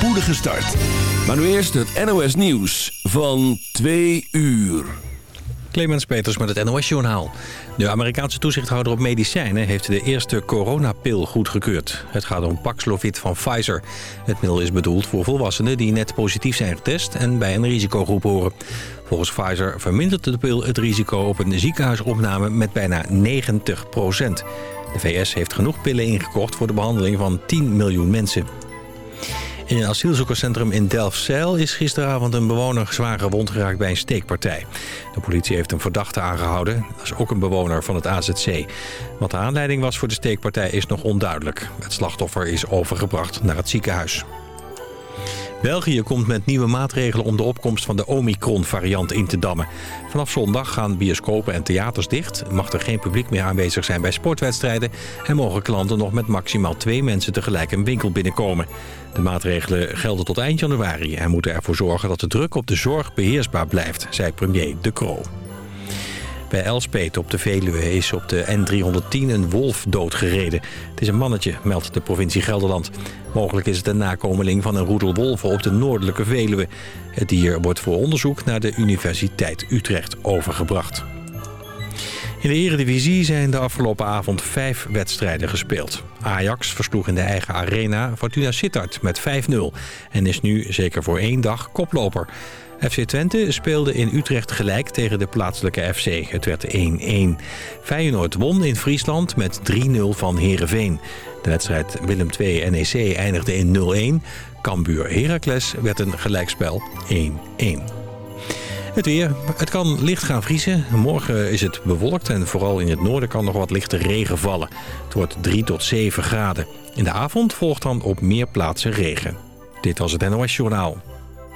spoedige start. Maar nu eerst het NOS Nieuws van 2 uur. Clemens Peters met het NOS-journaal. De Amerikaanse toezichthouder op medicijnen heeft de eerste coronapil goedgekeurd. Het gaat om Paxlovid van Pfizer. Het middel is bedoeld voor volwassenen die net positief zijn getest en bij een risicogroep horen. Volgens Pfizer vermindert de pil het risico op een ziekenhuisopname met bijna 90% De VS heeft genoeg pillen ingekocht voor de behandeling van 10 miljoen mensen. In een asielzoekerscentrum in Delfzijl is gisteravond een bewoner zwaar gewond geraakt bij een steekpartij. De politie heeft een verdachte aangehouden. Dat is ook een bewoner van het AZC. Wat de aanleiding was voor de steekpartij is nog onduidelijk. Het slachtoffer is overgebracht naar het ziekenhuis. België komt met nieuwe maatregelen om de opkomst van de Omicron-variant in te dammen. Vanaf zondag gaan bioscopen en theaters dicht, mag er geen publiek meer aanwezig zijn bij sportwedstrijden... en mogen klanten nog met maximaal twee mensen tegelijk een winkel binnenkomen. De maatregelen gelden tot eind januari en moeten ervoor zorgen dat de druk op de zorg beheersbaar blijft, zei premier De Croo. Bij Elspet op de Veluwe is op de N310 een wolf doodgereden. Het is een mannetje, meldt de provincie Gelderland. Mogelijk is het een nakomeling van een roedel wolven op de noordelijke Veluwe. Het dier wordt voor onderzoek naar de Universiteit Utrecht overgebracht. In de Eredivisie zijn de afgelopen avond vijf wedstrijden gespeeld. Ajax versloeg in de eigen arena Fortuna Sittard met 5-0... en is nu zeker voor één dag koploper. FC Twente speelde in Utrecht gelijk tegen de plaatselijke FC. Het werd 1-1. Feyenoord won in Friesland met 3-0 van Heerenveen. De wedstrijd Willem II-NEC eindigde in 0-1. Cambuur Heracles werd een gelijkspel 1-1. Het weer. Het kan licht gaan vriezen. Morgen is het bewolkt en vooral in het noorden kan nog wat lichte regen vallen. Het wordt 3 tot 7 graden. In de avond volgt dan op meer plaatsen regen. Dit was het NOS Journaal.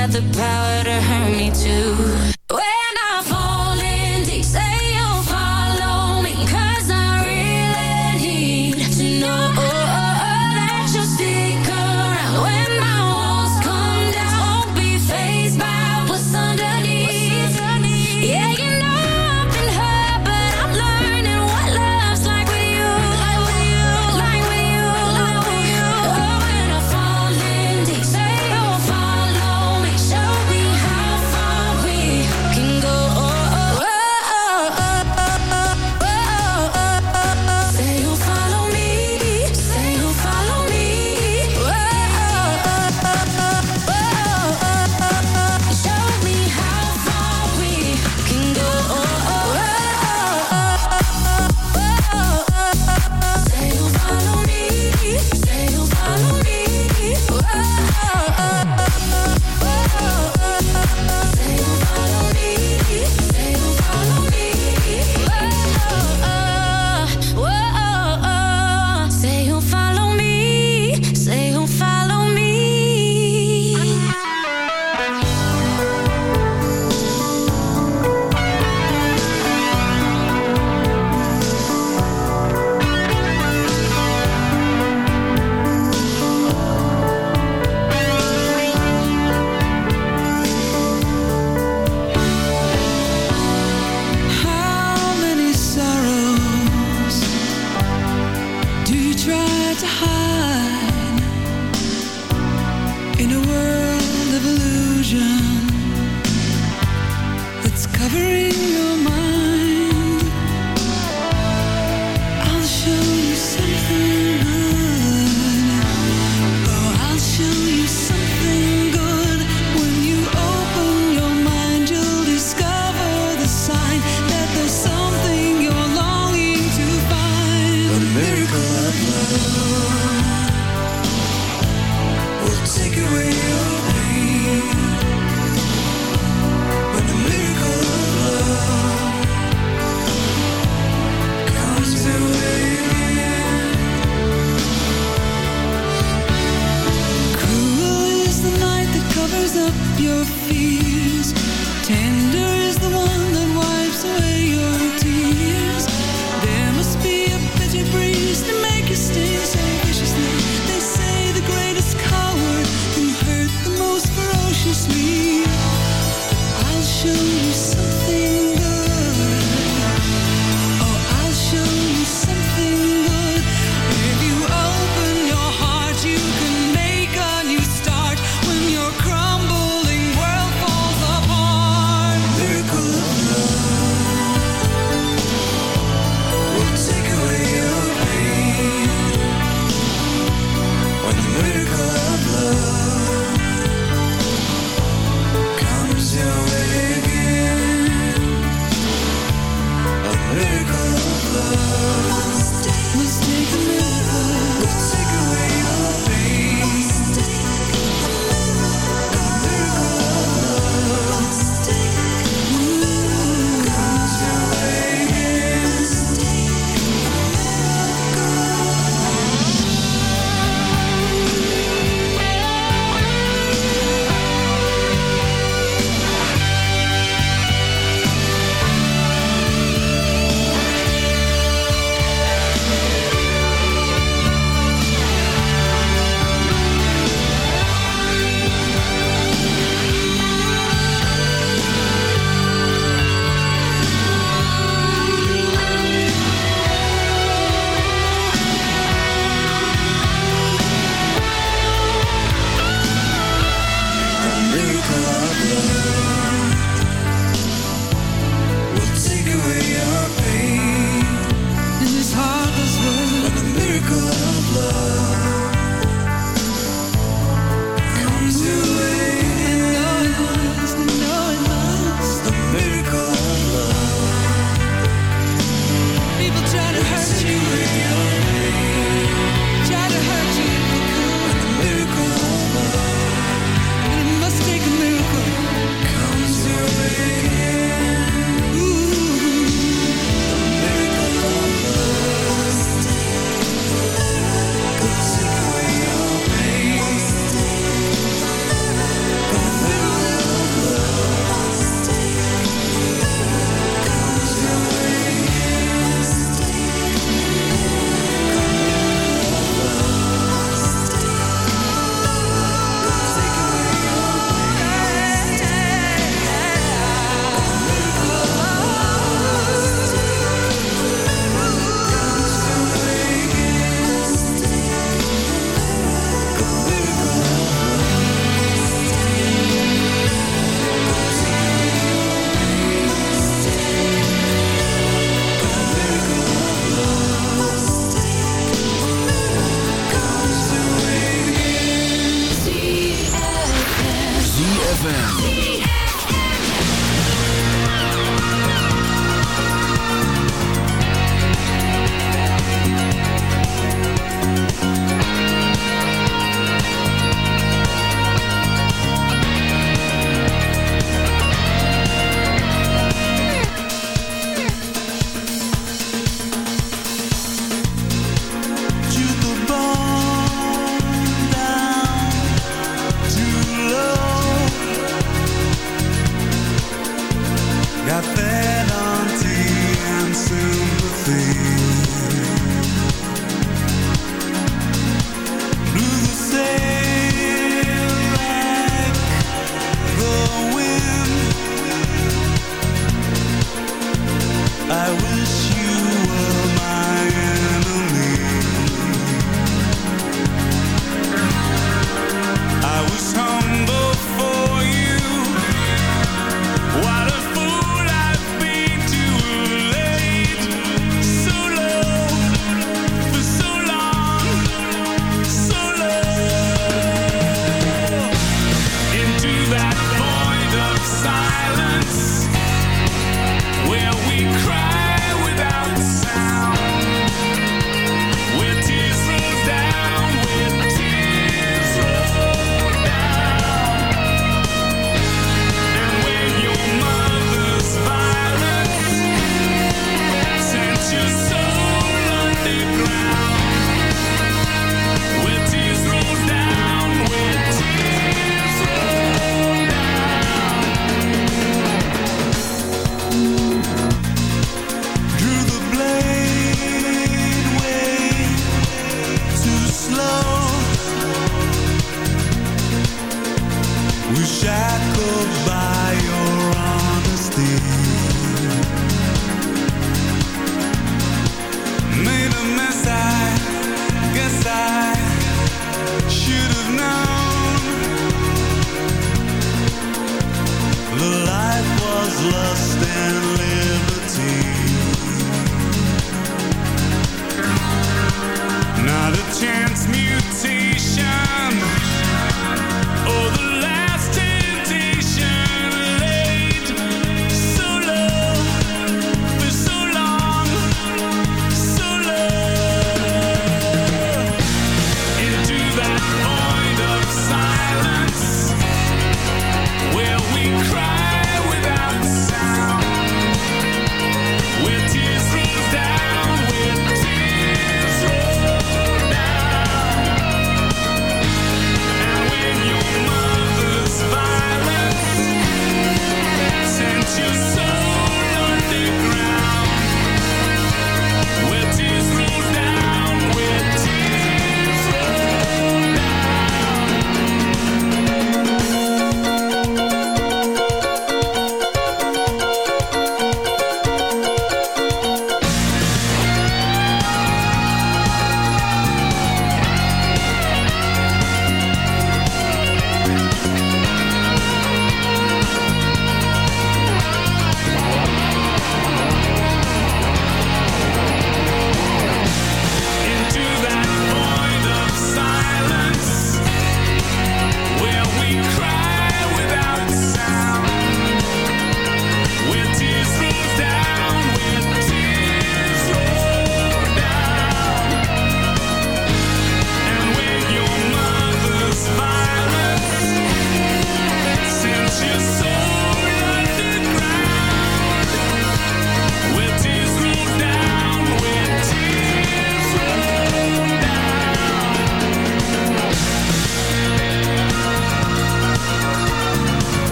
had the power to hurt me too. your fears. Ten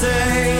stay.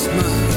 Christmas.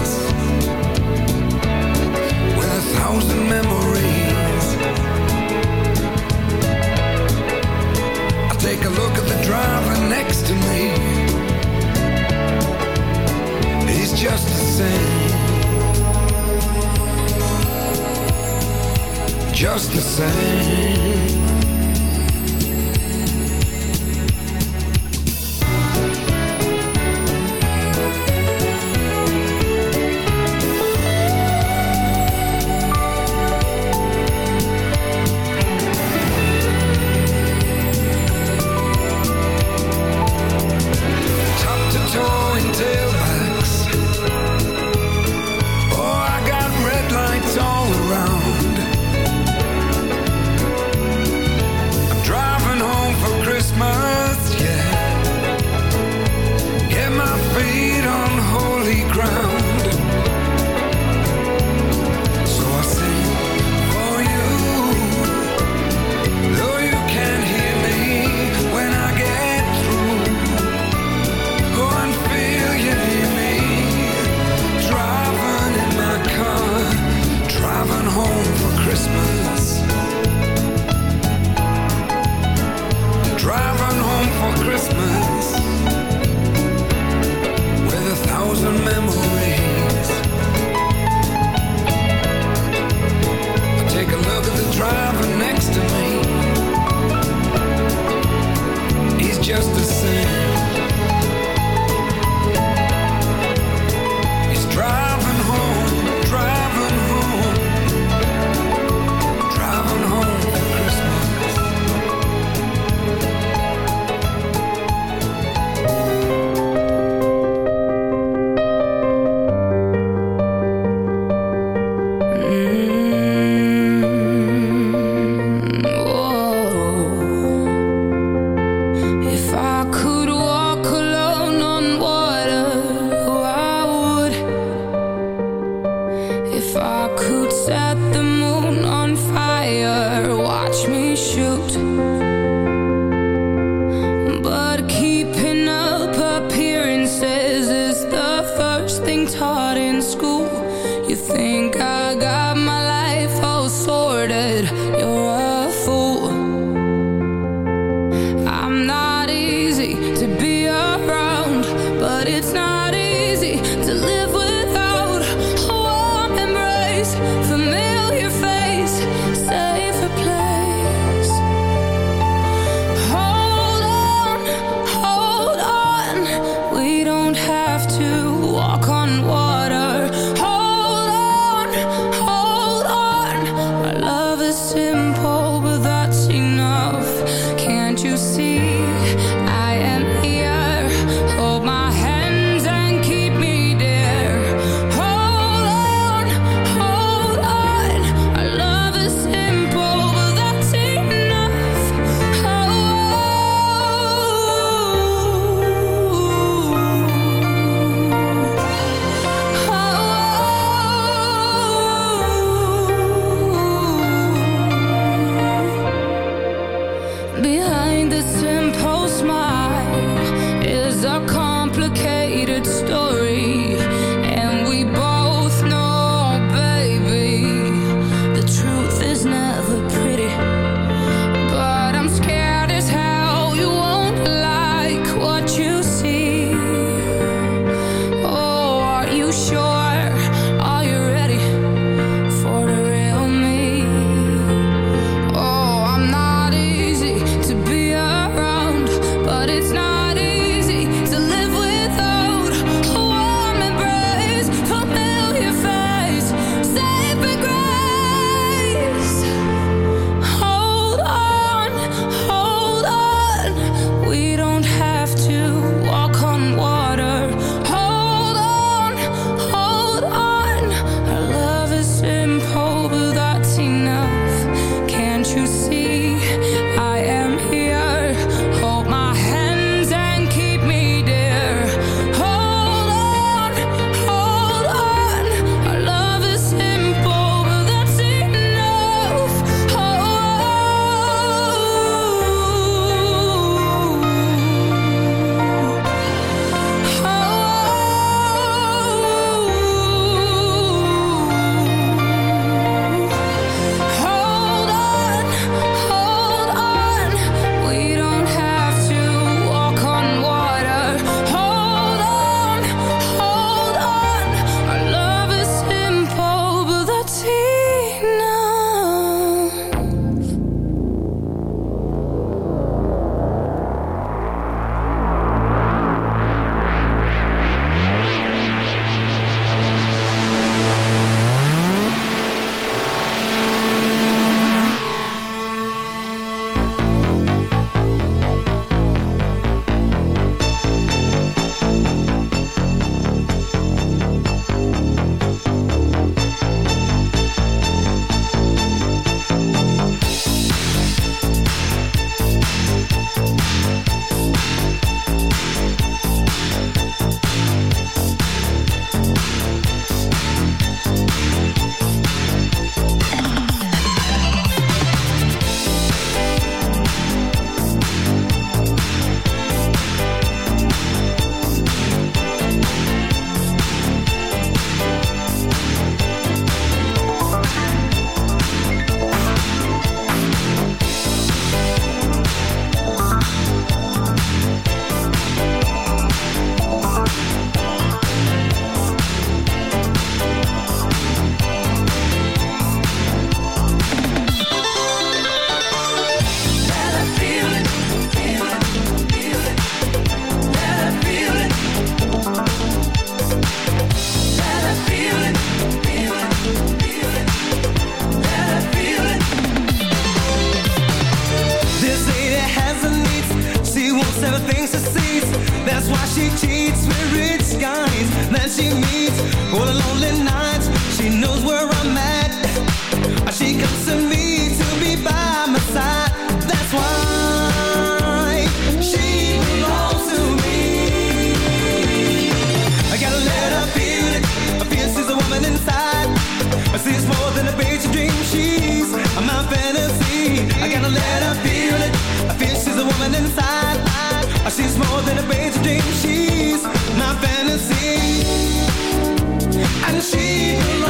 and she belongs.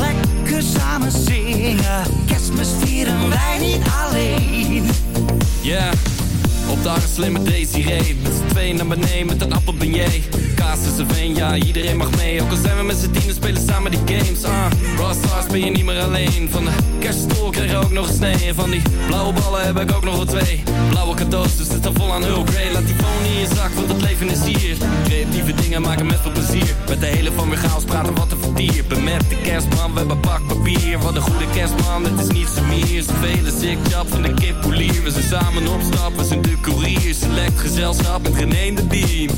Lekker samen zingen. Kerstmis vieren wij niet alleen. Ja, op de arm slimme Desiree Met z'n tweeën naar beneden met een appelbeignet Kaas is een veen, ja, iedereen mag mee. Ook al zijn we met z'n tienen, spelen samen die games ah, Rockstars ben je niet meer alleen. Van de kerststol kreeg je ook nog een snee. En van die blauwe ballen heb ik ook nog wel twee. Blauwe cadeaus, dus het is vol aan Earl Grey. Laat die phone in je zak, want het leven is hier. Creatieve dingen maken met veel plezier. Met de hele van weer chaos praten wat een vertier Met de kerstman, we hebben pakpapier Wat een goede kerstman, het is niet zo meer. Zoveel is ik van de kip polier. We zijn samen op stap, we zijn de courier Select gezelschap met geneemde team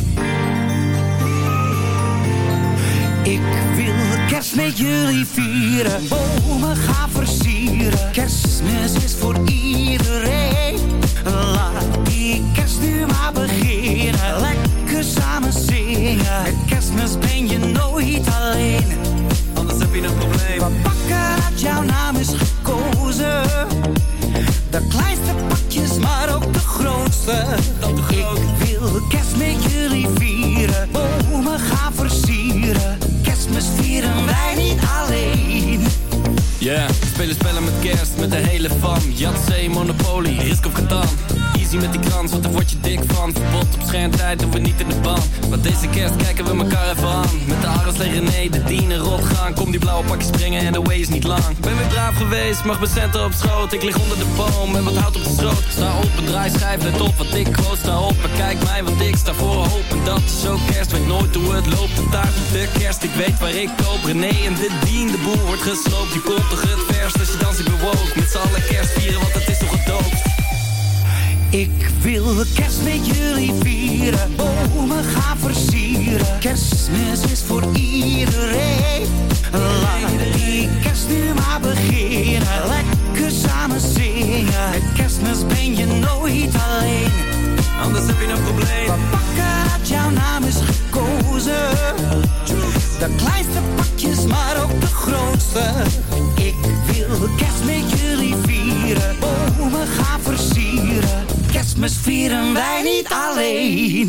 Ik wil kerst met jullie vieren, bomen gaan versieren. Kerstmis is voor iedereen. Laat die kerst nu maar beginnen. Lekker lekker samen zingen. Met kerstmis ben je nooit alleen. Anders heb je een probleem. We pakken dat jouw naam is gekozen. De kleinste Dat groot. Ik wil kerst met jullie vieren. Bomen gaan versieren. Kerstmis vieren wij niet alleen. Yeah, we spelen spellen met kerst, met de hele fam. Yatzee, Monopoly, Risk of Catan. Easy met die krans, want daar word je dik van. Verbod op schermtijd, doen we niet in de band. Maar deze kerst kijken we elkaar even aan. Met de Ares tegen René, de dienen rot gaan. Kom die blauwe pakjes springen en de way is niet lang. Ben weer braaf geweest, mag mijn centen op schoot. Ik lig onder de boom en wat hout op de schroot. Sta op, een draai, schijf, let op wat ik quote. Sta op en kijk mij, want ik sta voor hoop. En dat is ook kerst, weet nooit hoe het loopt. De taart op de kerst, ik weet waar ik koop. René en de dien, de boel wordt gesloopt. Je komt toch het verst als je dans, ik bewoog. Met z'n allen kerst vieren, want het is wil kerst met jullie vieren, bomen gaan versieren. Kerstmis is voor iedereen. Laat die kerst nu maar beginnen. Lekker samen zingen. Met kerstmis ben je nooit alleen. Anders heb je een probleem. We pakken dat jouw naam is gekozen. De kleinste pakjes, maar ook de grootste. Ik wil kerst met jullie vieren. Bomen gaan versieren. Kerstmis vieren wij niet alleen.